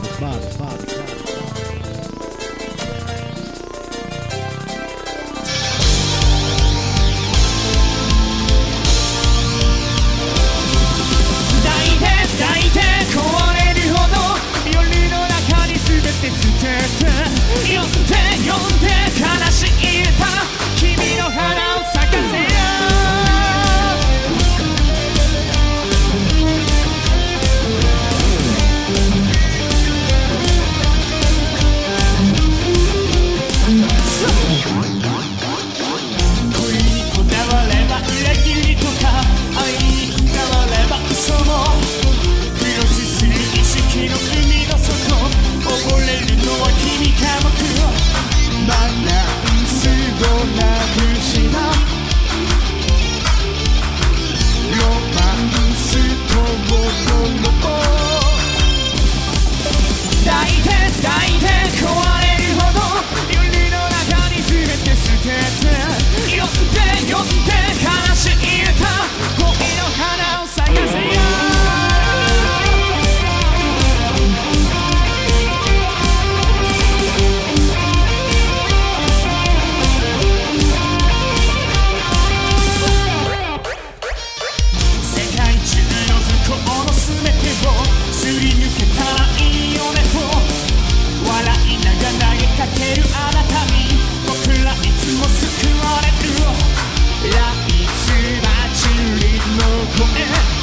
bad, bad, bad, bad. Come in.